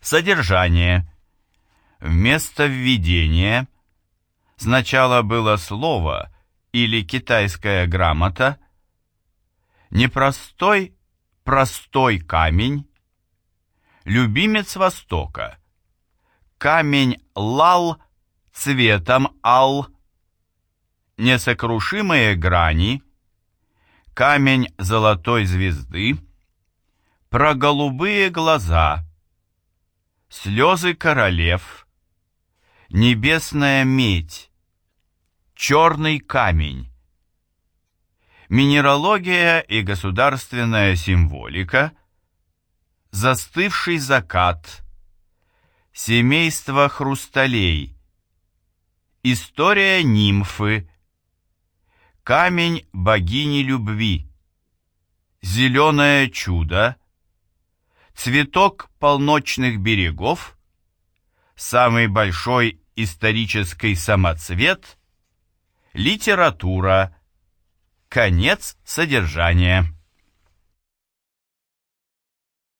Содержание. Вместо введения сначала было слово или китайская грамота, непростой, простой камень, любимец Востока, камень лал цветом ал, несокрушимые грани, камень золотой звезды, про голубые глаза, слезы королев, небесная медь, черный камень, минералогия и государственная символика, застывший закат, семейство хрусталей, история нимфы, камень богини любви, зеленое чудо, цветок полночных берегов, самый большой исторический самоцвет, литература, конец содержания.